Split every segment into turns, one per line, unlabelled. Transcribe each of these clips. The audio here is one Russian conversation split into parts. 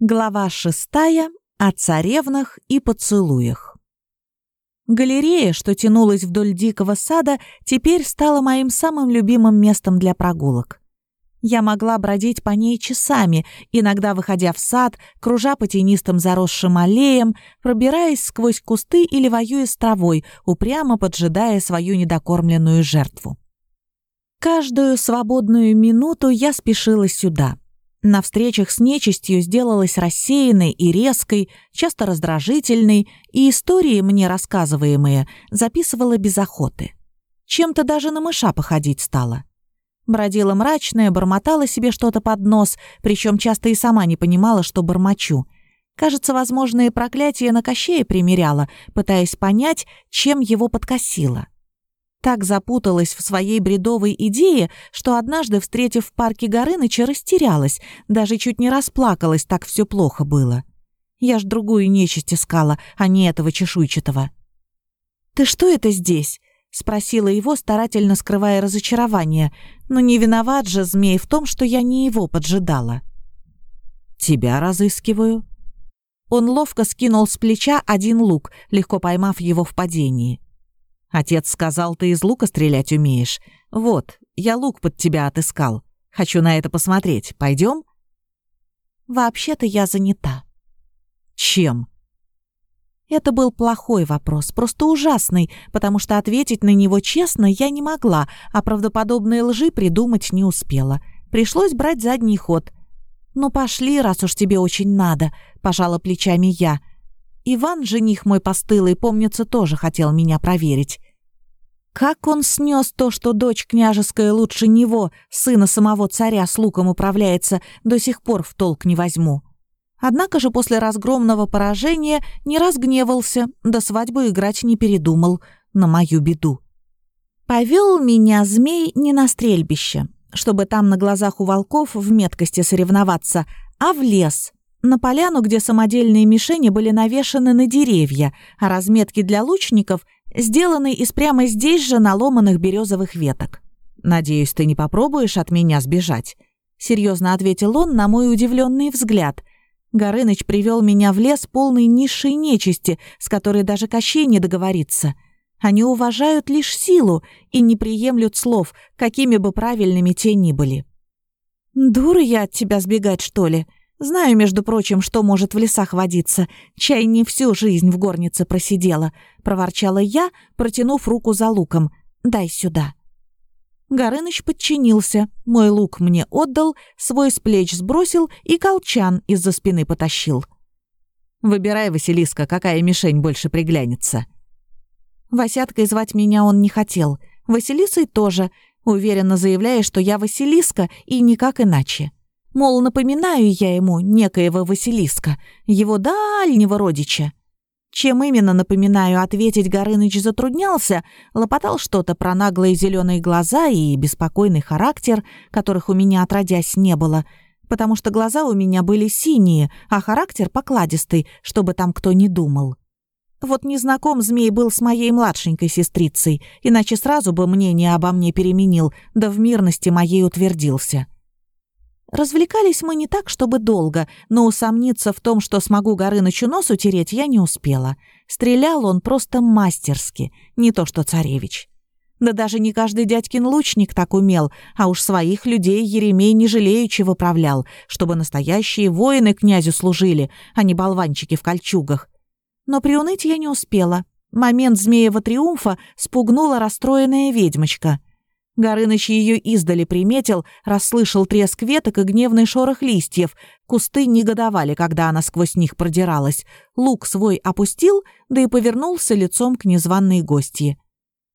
Глава шестая о царевнах и поцелуях. Галерея, что тянулась вдоль дикого сада, теперь стала моим самым любимым местом для прогулок. Я могла бродить по ней часами, иногда выходя в сад, кружа по тенистым заросшим аллеям, пробираясь сквозь кусты или воюя с травой, упрямо поджидая свою недокормленную жертву. Каждую свободную минуту я спешила сюда — на встречах с нечистью сделалась рассеянной и резкой, часто раздражительной, и истории, мне рассказываемые, записывала без охоты. Чем-то даже на мыша походить стала. Бродила мрачная, бормотала себе что-то под нос, причем часто и сама не понимала, что бормочу. Кажется, возможные проклятия на Кощея примеряла, пытаясь понять, чем его подкосило так запуталась в своей бредовой идее, что однажды, встретив в парке Горыныча, растерялась, даже чуть не расплакалась, так все плохо было. Я ж другую нечисть искала, а не этого чешуйчатого. «Ты что это здесь?» — спросила его, старательно скрывая разочарование. Но не виноват же змей в том, что я не его поджидала.
«Тебя разыскиваю».
Он ловко скинул с плеча один лук, легко поймав его в падении.
Отец сказал, ты из лука стрелять умеешь. Вот, я лук под тебя отыскал. Хочу на это посмотреть. Пойдем?
Вообще-то я занята.
Чем?
Это был плохой вопрос, просто ужасный, потому что ответить на него честно я не могла, а правдоподобные лжи придумать не успела. Пришлось брать задний ход. «Ну пошли, раз уж тебе очень надо», — пожала плечами я — Иван, жених мой постылый, помнится, тоже хотел меня проверить. Как он снес то, что дочь княжеская лучше него, сына самого царя с луком управляется, до сих пор в толк не возьму. Однако же после разгромного поражения не разгневался, до свадьбы играть не передумал, на мою беду. Повел меня змей не на стрельбище, чтобы там на глазах у волков в меткости соревноваться, а в лес, на поляну, где самодельные мишени были навешаны на деревья, а разметки для лучников сделаны из прямо здесь же наломанных березовых веток. «Надеюсь, ты не попробуешь от меня сбежать?» — серьезно ответил он на мой удивленный взгляд. Горыныч привел меня в лес полный низшей нечисти, с которой даже Кощей не договорится. Они уважают лишь силу и не приемлют слов, какими бы правильными те ни были. «Дура я от тебя сбегать, что ли?» Знаю, между прочим, что может в лесах водиться. Чай не всю жизнь в горнице просидела», — проворчала я, протянув руку за луком. «Дай сюда». Горыныч подчинился, мой лук мне отдал, свой с плеч сбросил и колчан из-за спины потащил. «Выбирай, Василиска, какая мишень больше приглянется». Васяткой звать меня он не хотел, Василисой тоже, уверенно заявляя, что я Василиска и никак иначе. Мол, напоминаю я ему некоего Василиска, его дальнего родича. Чем именно, напоминаю, ответить Горыныч затруднялся, лопотал что-то про наглые зеленые глаза и беспокойный характер, которых у меня отродясь не было, потому что глаза у меня были синие, а характер покладистый, чтобы там кто не думал. Вот незнаком змей был с моей младшенькой сестрицей, иначе сразу бы мнение обо мне переменил, да в мирности моей утвердился. Развлекались мы не так, чтобы долго, но усомниться в том, что смогу Горынычу нос утереть, я не успела. Стрелял он просто мастерски, не то что царевич. Да даже не каждый дядькин лучник так умел, а уж своих людей Еремей не жалеючи выправлял, чтобы настоящие воины князю служили, а не болванчики в кольчугах. Но приуныть я не успела. Момент змеева триумфа спугнула расстроенная ведьмочка — Горыныч ее издали приметил, расслышал треск веток и гневный шорох листьев. Кусты негодовали, когда она сквозь них продиралась. Лук свой опустил, да и повернулся лицом к незваной гостье.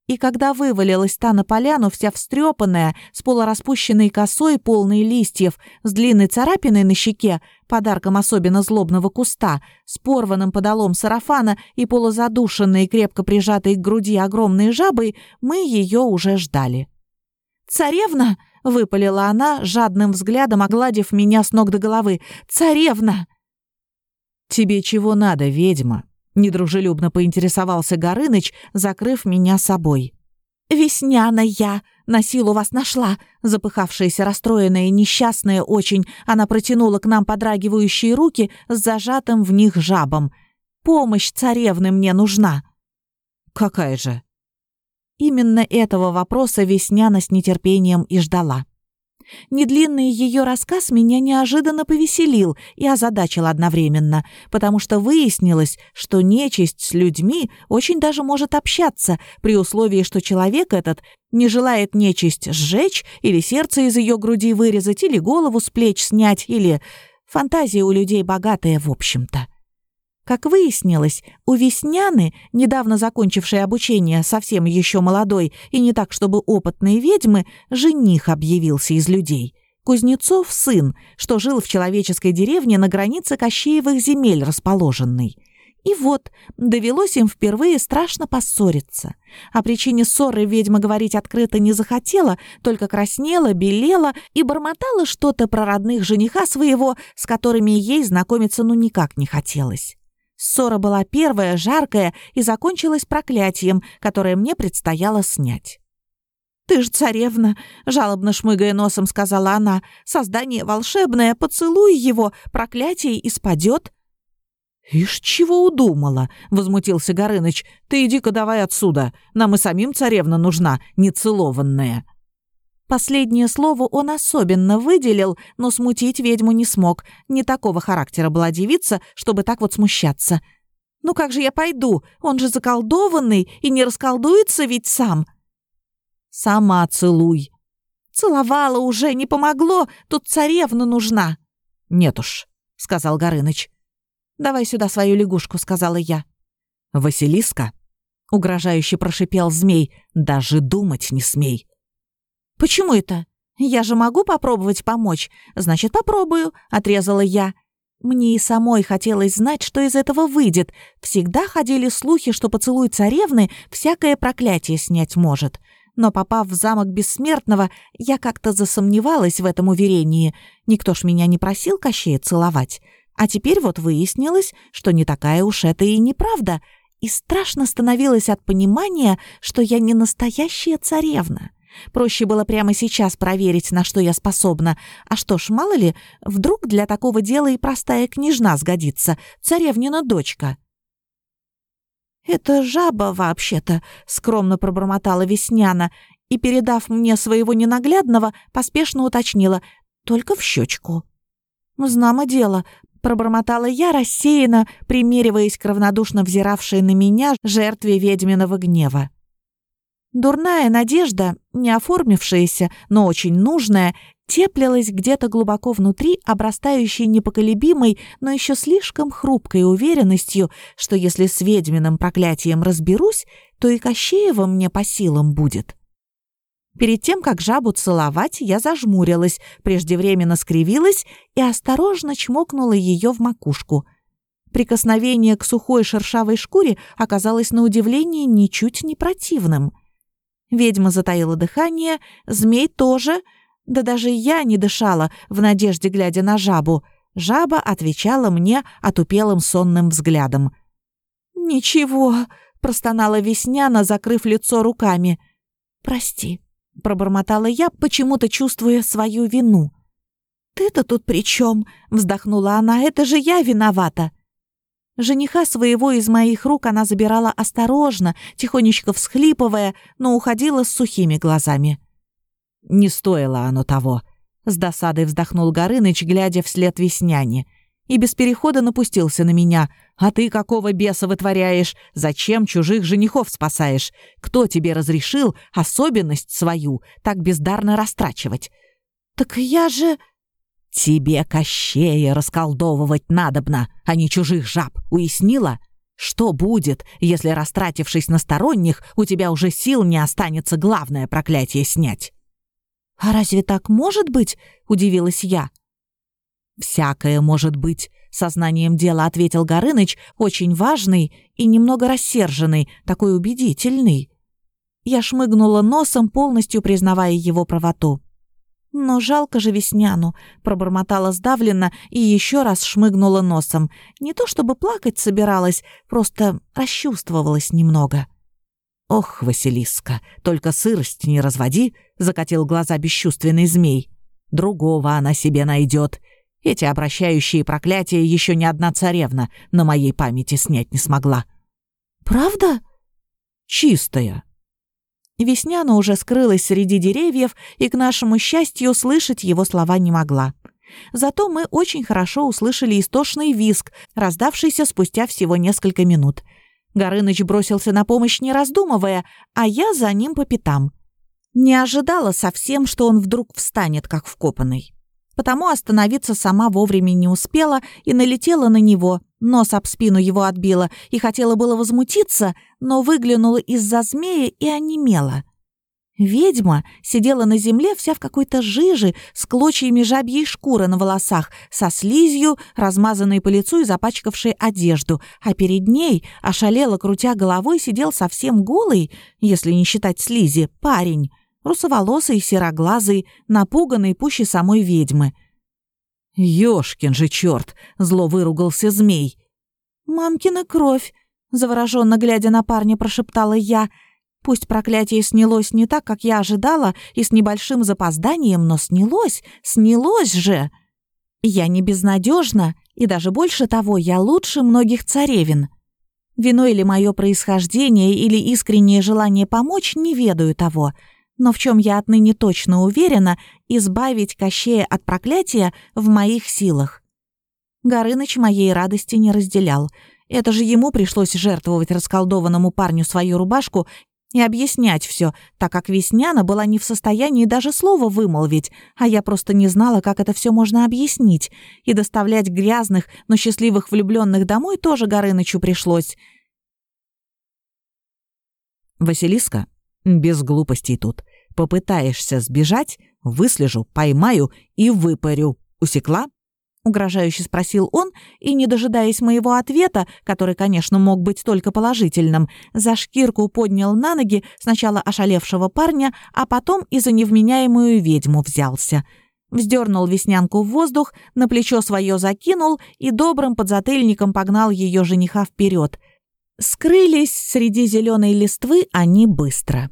И когда вывалилась та на поляну, вся встрепанная, с полураспущенной косой, полной листьев, с длинной царапиной на щеке, подарком особенно злобного куста, с порванным подолом сарафана и полузадушенной, крепко прижатой к груди огромной жабой, мы ее уже ждали. «Царевна!» — выпалила она, жадным взглядом огладив меня с ног до головы. «Царевна!»
«Тебе чего надо, ведьма?» — недружелюбно поинтересовался Горыныч, закрыв меня собой.
«Весняная!» — На силу вас нашла!» Запыхавшаяся, расстроенная несчастная очень, она протянула к нам подрагивающие руки с зажатым в них жабом. «Помощь царевны мне нужна!»
«Какая же?»
Именно этого вопроса Весняна с нетерпением и ждала. Недлинный ее рассказ меня неожиданно повеселил и озадачил одновременно, потому что выяснилось, что нечисть с людьми очень даже может общаться, при условии, что человек этот не желает нечисть сжечь или сердце из ее груди вырезать, или голову с плеч снять, или... Фантазия у людей богатая, в общем-то. Как выяснилось, у Весняны, недавно закончившей обучение, совсем еще молодой и не так, чтобы опытные ведьмы, жених объявился из людей. Кузнецов сын, что жил в человеческой деревне на границе Кощеевых земель расположенной. И вот, довелось им впервые страшно поссориться. О причине ссоры ведьма говорить открыто не захотела, только краснела, белела и бормотала что-то про родных жениха своего, с которыми ей знакомиться ну никак не хотелось. Ссора была первая, жаркая и закончилась проклятием, которое мне предстояло снять. «Ты ж царевна!» — жалобно шмыгая носом сказала она. «Создание волшебное, поцелуй его, проклятие испадет».
«Ишь, чего удумала?» — возмутился Горыныч. «Ты иди-ка давай отсюда. Нам и самим царевна нужна, нецелованная».
Последнее слово он особенно выделил, но смутить ведьму не смог. Не такого характера была девица, чтобы так вот смущаться. «Ну как же я пойду? Он же заколдованный и не расколдуется ведь сам».
«Сама целуй».
«Целовала уже, не помогло, тут царевна нужна».
«Нет уж», — сказал Горыныч.
«Давай сюда свою лягушку», — сказала я.
«Василиска?» — угрожающе прошипел змей. «Даже думать не смей».
«Почему это? Я же могу попробовать помочь. Значит, попробую», — отрезала я. Мне и самой хотелось знать, что из этого выйдет. Всегда ходили слухи, что поцелуй царевны всякое проклятие снять может. Но попав в замок Бессмертного, я как-то засомневалась в этом уверении. Никто ж меня не просил Кощея целовать. А теперь вот выяснилось, что не такая уж это и неправда. И страшно становилось от понимания, что я не настоящая царевна. Проще было прямо сейчас проверить, на что я способна. А что ж, мало ли, вдруг для такого дела и простая княжна сгодится, царевнина дочка. «Это жаба, вообще-то», — скромно пробормотала Весняна и, передав мне своего ненаглядного, поспешно уточнила. «Только в щечку». «Знамо дело», — пробормотала я рассеянно, примериваясь к равнодушно взиравшей на меня жертве ведьминого гнева. Дурная надежда, не оформившаяся, но очень нужная, теплилась где-то глубоко внутри, обрастающей непоколебимой, но еще слишком хрупкой уверенностью, что если с ведьминым проклятием разберусь, то и Кощеева мне по силам будет. Перед тем, как жабу целовать, я зажмурилась, преждевременно скривилась и осторожно чмокнула ее в макушку. Прикосновение к сухой шершавой шкуре оказалось на удивление ничуть не противным — Ведьма затаила дыхание, змей тоже, да даже я не дышала, в надежде глядя на жабу. Жаба отвечала мне отупелым сонным взглядом. «Ничего», — простонала Весняна, закрыв лицо руками. «Прости», — пробормотала я, почему-то чувствуя свою вину. «Ты-то тут при чем?» — вздохнула она. «Это же я виновата». Жениха своего из моих рук она забирала осторожно, тихонечко всхлипывая, но уходила с сухими глазами.
«Не стоило оно того», — с досадой вздохнул Горыныч, глядя вслед Весняне. И без перехода напустился на меня. «А ты какого беса вытворяешь? Зачем чужих женихов спасаешь? Кто тебе разрешил особенность свою так бездарно растрачивать?»
«Так я же...»
«Тебе Кощея расколдовывать надобно, а не чужих жаб, уяснила? Что будет, если, растратившись на сторонних, у тебя уже сил не останется главное проклятие снять?»
«А разве так может быть?» — удивилась я.
«Всякое может быть», — сознанием дела ответил Горыныч, очень важный и немного рассерженный, такой убедительный.
Я шмыгнула носом, полностью признавая его правоту. «Но жалко же Весняну», — пробормотала сдавленно и еще раз шмыгнула носом. Не то чтобы плакать собиралась, просто расчувствовалась немного.
«Ох, Василиска, только сырость не разводи», — закатил глаза бесчувственный змей. «Другого она себе найдет. Эти обращающие проклятия еще ни одна царевна на моей памяти снять не смогла».
«Правда?»
«Чистая».
Весняна уже скрылась среди деревьев, и, к нашему счастью, слышать его слова не могла. Зато мы очень хорошо услышали истошный визг, раздавшийся спустя всего несколько минут — Горыныч бросился на помощь, не раздумывая, а я за ним по пятам. Не ожидала совсем, что он вдруг встанет, как вкопанный. Потому остановиться сама вовремя не успела и налетела на него, нос об спину его отбила и хотела было возмутиться, но выглянула из-за змея и онемела. Ведьма сидела на земле вся в какой-то жиже, с клочьями жабьей шкуры на волосах, со слизью, размазанной по лицу и запачкавшей одежду, а перед ней, ошалело крутя головой, сидел совсем голый, если не считать слизи, парень, русоволосый, сероглазый, напуганный пуще самой ведьмы.
«Ёшкин же чёрт!» — зло выругался змей.
«Мамкина кровь!» — завороженно глядя на парня, прошептала я — Пусть проклятие снялось не так, как я ожидала, и с небольшим запозданием, но снялось, снялось же. Я не безнадежна, и даже больше того, я лучше многих царевин. Виной ли мое происхождение или искреннее желание помочь, не ведаю того. Но в чем я отныне точно уверена, избавить Кощея от проклятия в моих силах. Горыныч моей радости не разделял. Это же ему пришлось жертвовать расколдованному парню свою рубашку и объяснять все, так как Весняна была не в состоянии даже слова вымолвить, а я просто не знала, как это все можно объяснить, и доставлять грязных, но счастливых влюбленных домой тоже Горынычу пришлось.
«Василиска, без глупостей тут. Попытаешься сбежать, выслежу, поймаю и выпарю. Усекла?»
— угрожающе спросил он, и, не дожидаясь моего ответа, который, конечно, мог быть только положительным, за шкирку поднял на ноги сначала ошалевшего парня, а потом и за невменяемую ведьму взялся. Вздернул веснянку в воздух, на плечо свое закинул и добрым подзатыльником погнал ее жениха вперед. Скрылись среди зеленой листвы они быстро.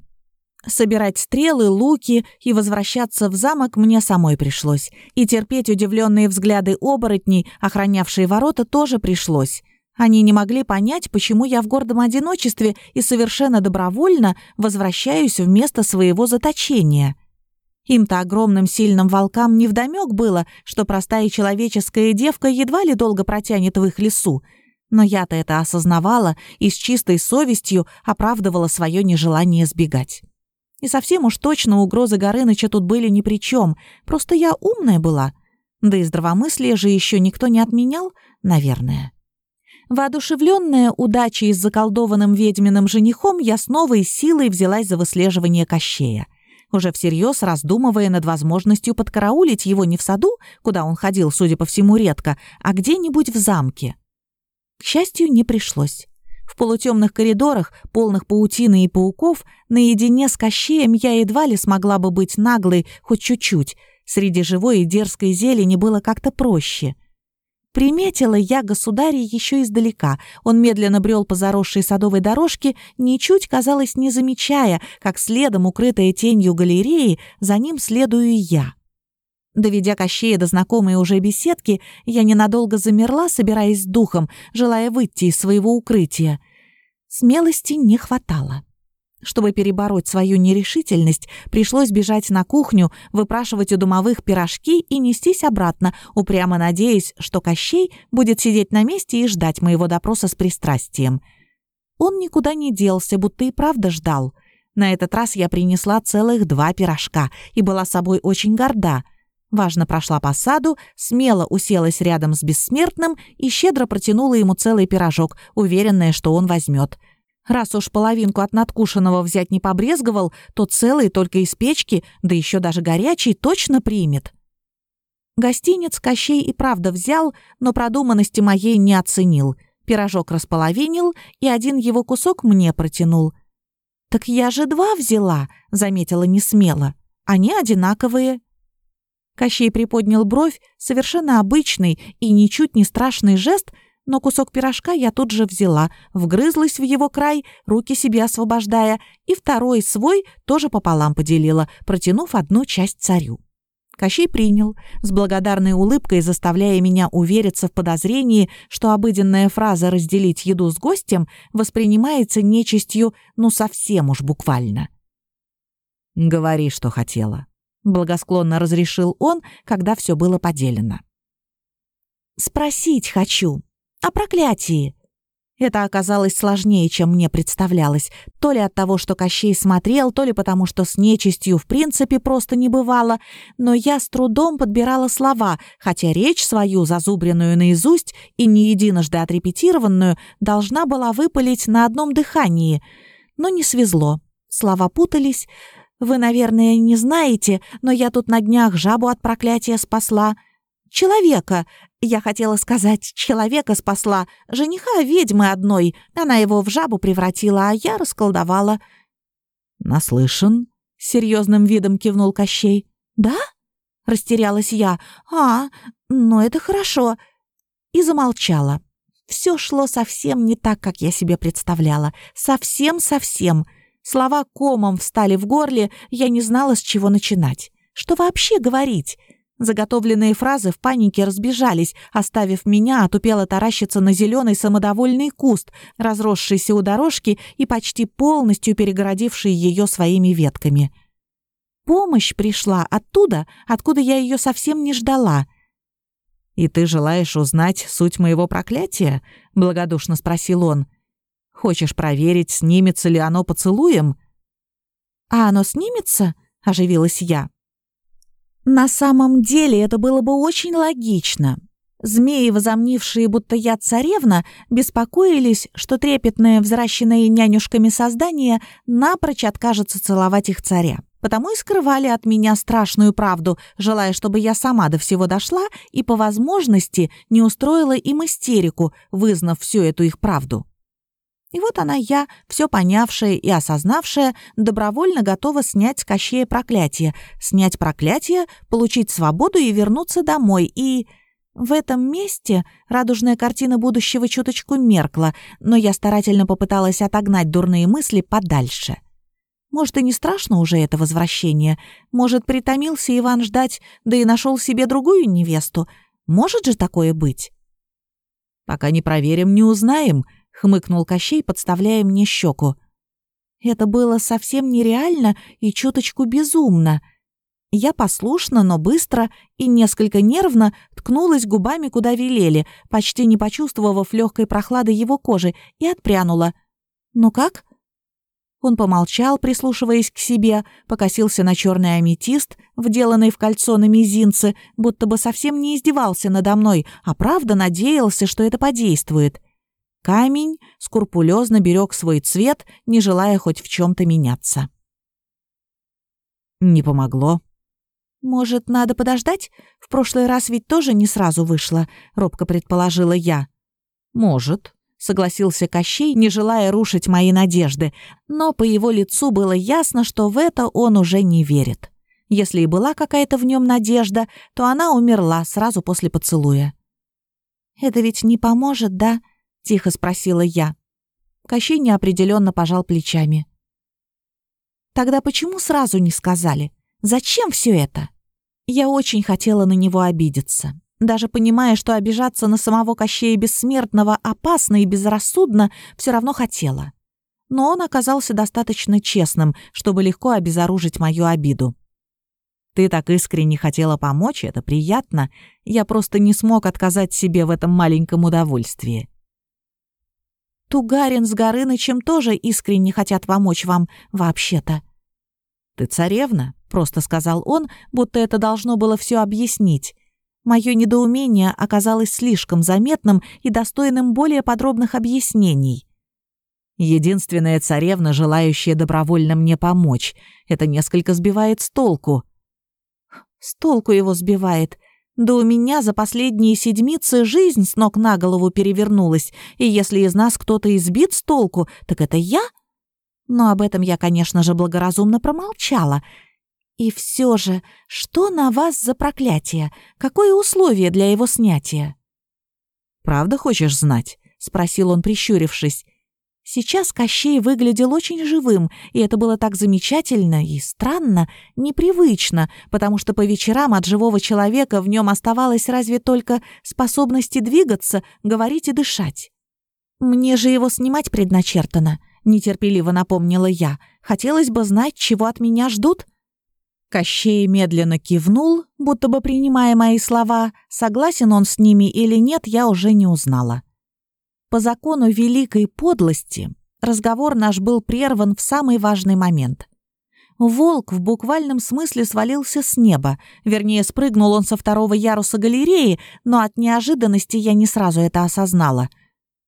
Собирать стрелы, луки и возвращаться в замок мне самой пришлось. И терпеть удивленные взгляды оборотней, охранявшие ворота, тоже пришлось. Они не могли понять, почему я в гордом одиночестве и совершенно добровольно возвращаюсь в место своего заточения. Им-то огромным сильным волкам невдомёк было, что простая человеческая девка едва ли долго протянет в их лесу. Но я-то это осознавала и с чистой совестью оправдывала свое нежелание сбегать. И совсем уж точно угрозы Горыныча тут были ни при чем. Просто я умная была. Да и здравомыслие же еще никто не отменял, наверное. Воодушевленная удачей с заколдованным ведьминым женихом, я с новой силой взялась за выслеживание Кощея. Уже всерьез раздумывая над возможностью подкараулить его не в саду, куда он ходил, судя по всему, редко, а где-нибудь в замке. К счастью, не пришлось. В полутемных коридорах, полных паутины и пауков, наедине с Кощеем я едва ли смогла бы быть наглой хоть чуть-чуть. Среди живой и дерзкой зелени было как-то проще. Приметила я государя еще издалека. Он медленно брел по заросшей садовой дорожке, ничуть, казалось, не замечая, как следом, укрытая тенью галереи, за ним следую я. Доведя Кощея до знакомой уже беседки, я ненадолго замерла, собираясь с духом, желая выйти из своего укрытия. Смелости не хватало. Чтобы перебороть свою нерешительность, пришлось бежать на кухню, выпрашивать у домовых пирожки и нестись обратно, упрямо надеясь, что Кощей будет сидеть на месте и ждать моего допроса с пристрастием. Он никуда не делся, будто и правда ждал. На этот раз я принесла целых два пирожка и была собой очень горда — Важно прошла по саду, смело уселась рядом с бессмертным и щедро протянула ему целый пирожок, уверенная, что он возьмет. Раз уж половинку от надкушенного взять не побрезговал, то целый только из печки, да еще даже горячий, точно примет. Гостинец Кощей и правда взял, но продуманности моей не оценил. Пирожок располовинил, и один его кусок мне протянул. «Так я же два взяла», — заметила несмело. «Они одинаковые». Кощей приподнял бровь, совершенно обычный и ничуть не страшный жест, Но кусок пирожка я тут же взяла, вгрызлась в его край, руки себе освобождая, и второй свой тоже пополам поделила, протянув одну часть царю. Кощей принял, с благодарной улыбкой заставляя меня увериться в подозрении, что обыденная фраза «разделить еду с гостем» воспринимается нечистью ну совсем уж буквально.
«Говори, что хотела», — благосклонно разрешил он, когда все было поделено.
«Спросить хочу», о проклятии. Это оказалось сложнее, чем мне представлялось. То ли от того, что Кощей смотрел, то ли потому, что с нечистью в принципе просто не бывало. Но я с трудом подбирала слова, хотя речь свою, зазубренную наизусть и не единожды отрепетированную, должна была выпалить на одном дыхании. Но не свезло. Слова путались. Вы, наверное, не знаете, но я тут на днях жабу от проклятия спасла. Человека. Я хотела сказать, человека спасла. Жениха ведьмы одной. Она его в жабу превратила, а я расколдовала.
«Наслышан?» — серьезным видом кивнул Кощей.
«Да?» — растерялась я. «А, ну это хорошо». И замолчала. Все шло совсем не так, как я себе представляла. Совсем-совсем. Слова комом встали в горле, я не знала, с чего начинать. Что вообще говорить? Заготовленные фразы в панике разбежались, оставив меня отупело таращиться на зеленый самодовольный куст, разросшийся у дорожки и почти полностью перегородивший ее своими ветками. Помощь пришла оттуда, откуда я ее совсем не ждала.
«И ты желаешь узнать суть моего проклятия?» — благодушно спросил он. «Хочешь проверить, снимется ли оно поцелуем?»
«А оно снимется?» — оживилась я. На самом деле это было бы очень логично. Змеи, возомнившие, будто я царевна, беспокоились, что трепетное, взращенное нянюшками создание напрочь откажется целовать их царя. Потому и скрывали от меня страшную правду, желая, чтобы я сама до всего дошла и, по возможности, не устроила им истерику, вызнав всю эту их правду. И вот она я, все понявшая и осознавшая, добровольно готова снять с Кощея проклятие, снять проклятие, получить свободу и вернуться домой. И в этом месте радужная картина будущего чуточку меркла, но я старательно попыталась отогнать дурные мысли подальше. Может, и не страшно уже это возвращение. Может, притомился Иван ждать, да и нашел себе другую невесту. Может же такое быть?
«Пока не проверим, не узнаем», хмыкнул Кощей, подставляя мне щеку.
Это было совсем нереально и чуточку безумно. Я послушно, но быстро и несколько нервно ткнулась губами, куда велели, почти не почувствовав легкой прохлады его кожи, и отпрянула. «Ну как?» Он помолчал, прислушиваясь к себе, покосился на черный аметист, вделанный в кольцо на мизинце, будто бы совсем не издевался надо мной, а правда надеялся, что это подействует. Камень скрупулезно берег свой цвет, не желая хоть в чем-то меняться.
Не помогло.
«Может, надо подождать? В прошлый раз ведь тоже не сразу вышло», — робко предположила я.
«Может», — согласился Кощей, не желая рушить мои надежды,
но по его лицу было ясно, что в это он уже не верит. Если и была какая-то в нем надежда, то она умерла сразу после поцелуя. «Это ведь не поможет, да?» — тихо спросила я. Кощей неопределенно пожал плечами. «Тогда почему сразу не сказали? Зачем все это?» Я очень хотела на него обидеться. Даже понимая, что обижаться на самого Кощея Бессмертного опасно и безрассудно, все равно хотела. Но он оказался достаточно честным, чтобы легко обезоружить мою обиду.
«Ты так искренне хотела помочь, это приятно. Я просто не смог отказать себе в этом маленьком удовольствии.
Тугарин с Горынычем тоже искренне хотят помочь вам, вообще-то».
«Ты царевна», — просто сказал он, будто это должно было все объяснить.
Мое недоумение оказалось слишком заметным и достойным более подробных объяснений.
«Единственная царевна, желающая добровольно мне помочь. Это несколько сбивает с толку».
«С толку его сбивает», да у меня за последние седмицы жизнь с ног на голову перевернулась, и если из нас кто-то избит с толку, так это я. Но об этом я, конечно же, благоразумно промолчала. И все же, что на вас за проклятие? Какое условие для его снятия?
Правда хочешь знать?» — спросил он, прищурившись.
Сейчас Кощей выглядел очень живым, и это было так замечательно и странно, непривычно, потому что по вечерам от живого человека в нем оставалось разве только способности двигаться, говорить и дышать. «Мне же его снимать предначертано», — нетерпеливо напомнила я. «Хотелось бы знать, чего от меня ждут». Кощей медленно кивнул, будто бы принимая мои слова, согласен он с ними или нет, я уже не узнала. По закону великой подлости разговор наш был прерван в самый важный момент. Волк в буквальном смысле свалился с неба, вернее, спрыгнул он со второго яруса галереи, но от неожиданности я не сразу это осознала.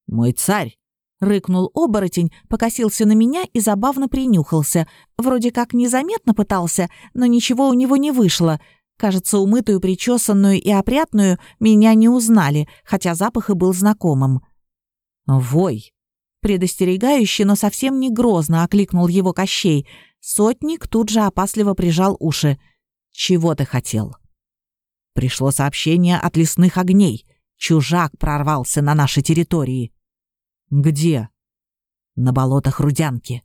«Мой царь!»
— рыкнул оборотень, покосился на меня и забавно принюхался. Вроде как незаметно пытался, но ничего у него не вышло. Кажется, умытую, причесанную и опрятную меня не узнали, хотя запах и был знакомым.
«Вой!»
Предостерегающе, но совсем не грозно окликнул его Кощей. Сотник тут же опасливо прижал уши.
«Чего ты хотел?» Пришло сообщение от лесных огней. Чужак прорвался на нашей территории. «Где?» «На болотах Рудянки».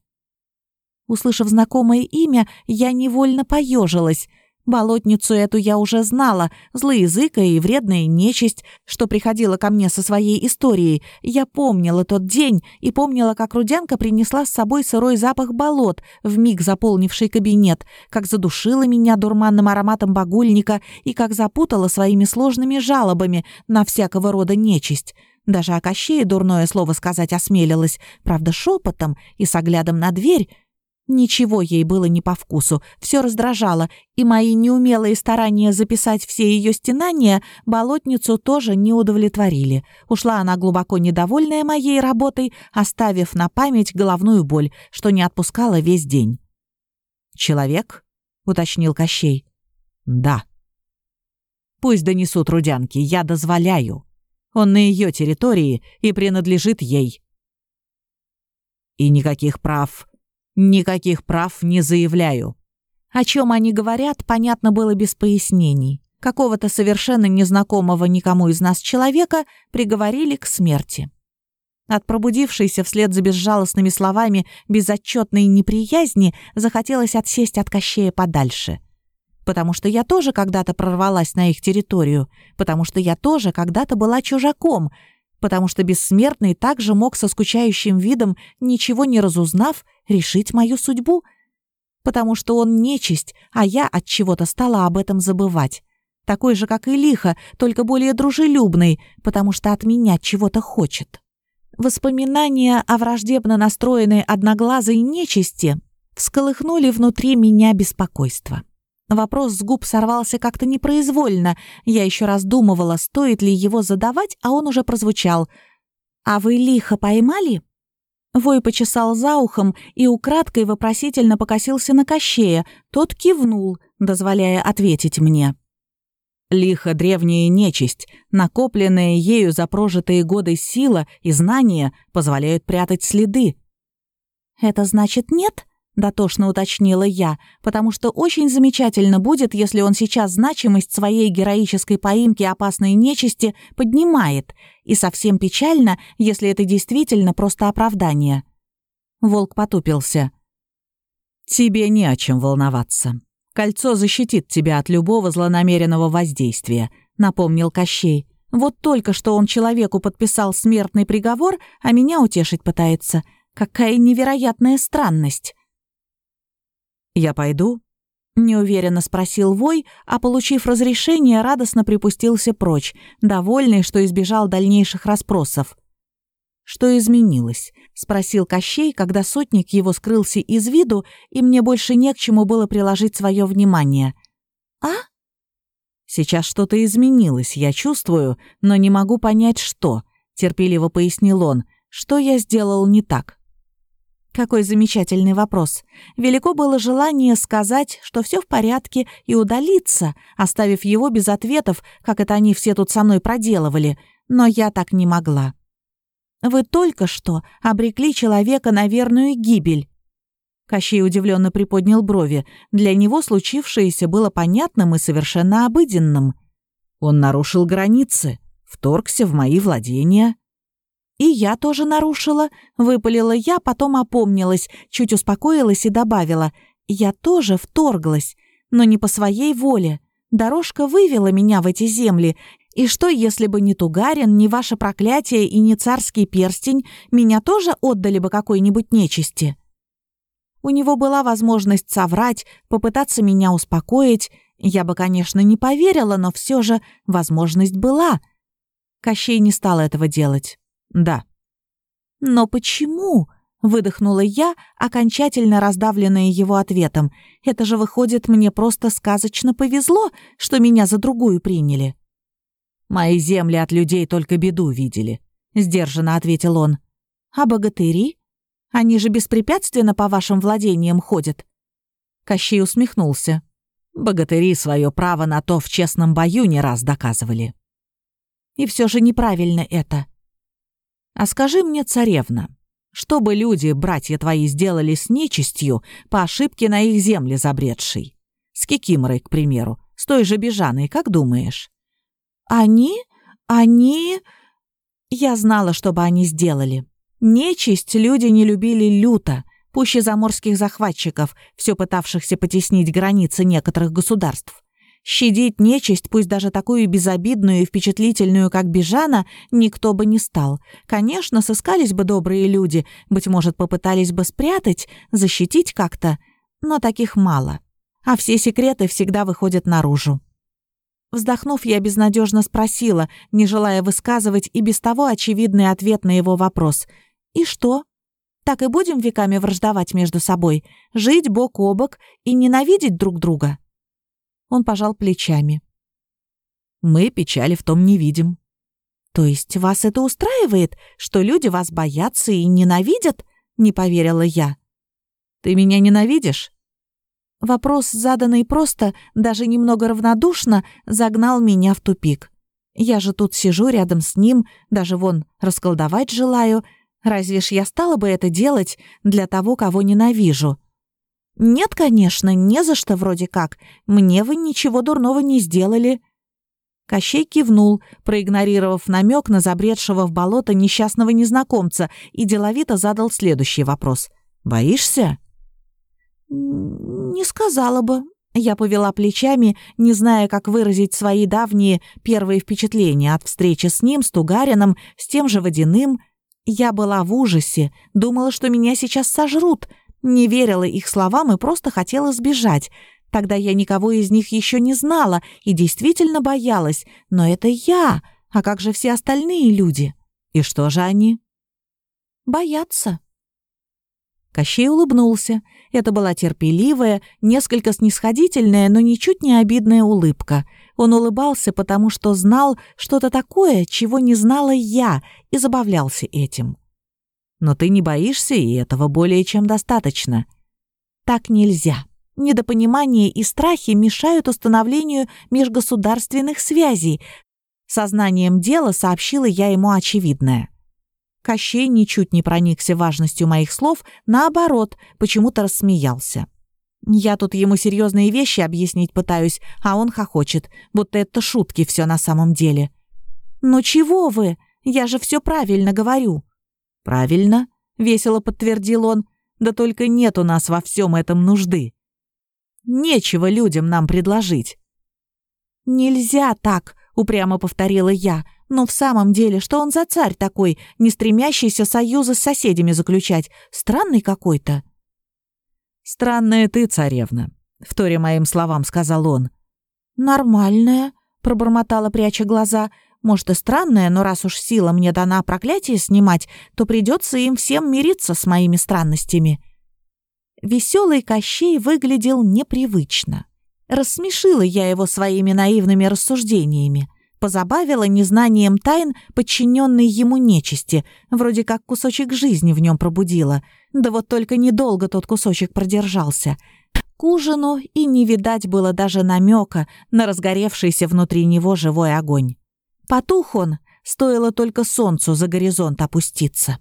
Услышав знакомое имя, я невольно поежилась — Болотницу эту я уже знала, злоязыка и вредная нечисть, что приходила ко мне со своей историей. Я помнила тот день и помнила, как Рудянка принесла с собой сырой запах болот, вмиг заполнивший кабинет, как задушила меня дурманным ароматом багульника и как запутала своими сложными жалобами на всякого рода нечисть. Даже о Кощее дурное слово сказать осмелилась, правда, шепотом и с оглядом на дверь, Ничего ей было не по вкусу, все раздражало, и мои неумелые старания записать все ее стенания болотницу тоже не удовлетворили. Ушла она глубоко недовольная моей работой, оставив на память головную боль, что не отпускала весь день.
«Человек?» — уточнил Кощей.
«Да».
«Пусть донесут рудянки, я дозволяю. Он на ее территории и принадлежит ей». «И никаких прав Никаких прав не заявляю.
О чем они говорят, понятно было без пояснений. Какого-то совершенно незнакомого никому из нас человека приговорили к смерти. От пробудившейся вслед за безжалостными словами безотчетной неприязни захотелось отсесть от Кощея подальше. Потому что я тоже когда-то прорвалась на их территорию, потому что я тоже когда-то была чужаком — потому что бессмертный также мог со скучающим видом, ничего не разузнав, решить мою судьбу, потому что он нечисть, а я от чего-то стала об этом забывать. Такой же, как и лихо, только более дружелюбный, потому что от меня чего-то хочет. Воспоминания о враждебно настроенной одноглазой нечисти всколыхнули внутри меня беспокойство. Вопрос с губ сорвался как-то непроизвольно. Я еще раздумывала, стоит ли его задавать, а он уже прозвучал. «А вы лихо поймали?» Вой почесал за ухом и украдкой вопросительно покосился на Кощея. Тот кивнул, дозволяя ответить мне.
Лихо древняя нечисть, накопленная ею за прожитые годы сила и знания позволяют прятать следы.
«Это значит нет?» Дотошно уточнила я, потому что очень замечательно будет, если он сейчас значимость своей героической поимки опасной нечисти поднимает, и совсем печально, если это действительно просто оправдание. Волк потупился.
«Тебе не о чем волноваться. Кольцо защитит тебя от любого злонамеренного воздействия», — напомнил Кощей. «Вот только что он человеку подписал смертный приговор, а меня утешить пытается. Какая невероятная странность!» «Я пойду?»
— неуверенно спросил Вой, а, получив разрешение, радостно припустился прочь, довольный, что избежал дальнейших расспросов. «Что изменилось?» — спросил Кощей, когда сотник его скрылся из виду, и мне больше не к чему было приложить свое внимание. «А?»
«Сейчас что-то изменилось, я чувствую, но не могу понять, что», — терпеливо пояснил он. «Что я сделал не так?»
Какой замечательный вопрос. Велико было желание сказать, что все в порядке, и удалиться, оставив его без ответов, как это они все тут со мной проделывали, но я так не могла. «Вы только что обрекли человека на верную гибель». Кощей удивленно приподнял брови. Для него случившееся было понятным и совершенно обыденным.
«Он нарушил границы», — вторгся в мои владения».
«И я тоже нарушила», — выпалила я, потом опомнилась, чуть успокоилась и добавила. «Я тоже вторглась, но не по своей воле. Дорожка вывела меня в эти земли, и что, если бы не Тугарин, не ваше проклятие и не царский перстень, меня тоже отдали бы какой-нибудь нечисти?» У него была возможность соврать, попытаться меня успокоить. Я бы, конечно, не поверила, но все же возможность была. Кощей не стал этого делать. Да. «Но почему?» — выдохнула я, окончательно раздавленная его ответом. «Это же, выходит, мне просто сказочно повезло, что меня за другую приняли».
«Мои земли от людей только беду видели», — сдержанно ответил он.
«А богатыри? Они же беспрепятственно по вашим владениям ходят».
Кощей усмехнулся. Богатыри свое право на то в честном бою не раз доказывали.
И все же неправильно это.
А скажи мне, царевна, что бы люди, братья твои, сделали с нечистью по ошибке на их земле забредшей? С Кикиморой, к примеру, с той же Бежаной, как думаешь?
Они? Они... Я знала, что бы они сделали. Нечисть люди не любили люто, пуще заморских захватчиков, все пытавшихся потеснить границы некоторых государств. Щадить нечисть, пусть даже такую безобидную и впечатлительную, как Бежана, никто бы не стал. Конечно, сыскались бы добрые люди, быть может, попытались бы спрятать, защитить как-то, но таких мало. А все секреты всегда выходят наружу. Вздохнув, я безнадежно спросила, не желая высказывать и без того очевидный ответ на его вопрос. «И что? Так и будем веками враждовать между собой, жить бок о бок и ненавидеть друг друга?» Он пожал плечами.
«Мы печали в том не видим».
«То есть вас это устраивает, что люди вас боятся и ненавидят?» — не поверила я.
«Ты меня ненавидишь?»
Вопрос, заданный просто, даже немного равнодушно, загнал меня в тупик. Я же тут сижу рядом с ним, даже вон расколдовать желаю. Разве ж я стала бы это делать для того, кого ненавижу? «Нет, конечно, не за что вроде как. Мне вы ничего дурного не сделали». Кощей кивнул, проигнорировав намек на забредшего в болото несчастного незнакомца, и деловито задал следующий вопрос. «Боишься?» «Не сказала бы». Я повела плечами, не зная, как выразить свои давние первые впечатления от встречи с ним, с Тугарином, с тем же Водяным. Я была в ужасе, думала, что меня сейчас сожрут — не верила их словам и просто хотела сбежать. Тогда я никого из них еще не знала и действительно боялась. Но это я. А как же все остальные люди?
И что же они?
Боятся.
Кощей улыбнулся. Это была терпеливая, несколько снисходительная, но ничуть не обидная улыбка. Он улыбался, потому что знал что-то такое, чего не знала я, и забавлялся этим. Но ты не боишься, и этого более чем достаточно.
Так нельзя. Недопонимание и страхи мешают установлению межгосударственных связей. Сознанием дела сообщила я ему очевидное. Кощей ничуть не проникся важностью моих слов, наоборот, почему-то рассмеялся. Я тут ему серьезные вещи объяснить пытаюсь, а он хохочет, будто это шутки все на самом деле. «Ну чего вы? Я же все правильно говорю».
«Правильно», — весело подтвердил он, «да только нет у нас во всем этом нужды. Нечего людям нам предложить».
«Нельзя так», — упрямо повторила я. «Но в самом деле, что он за царь такой, не стремящийся союзы с соседями заключать? Странный какой-то».
«Странная ты, царевна», — вторя моим словам сказал он.
«Нормальная», — пробормотала, пряча глаза. Может, и странное, но раз уж сила мне дана проклятие снимать, то придется им всем мириться с моими странностями. Веселый Кощей выглядел непривычно. Рассмешила я его своими наивными рассуждениями. Позабавила незнанием тайн, подчиненной ему нечисти, вроде как кусочек жизни в нем пробудила. Да вот только недолго тот кусочек продержался. К ужину и не видать было даже намека на разгоревшийся внутри него живой огонь. Потух он, стоило только солнцу за горизонт опуститься.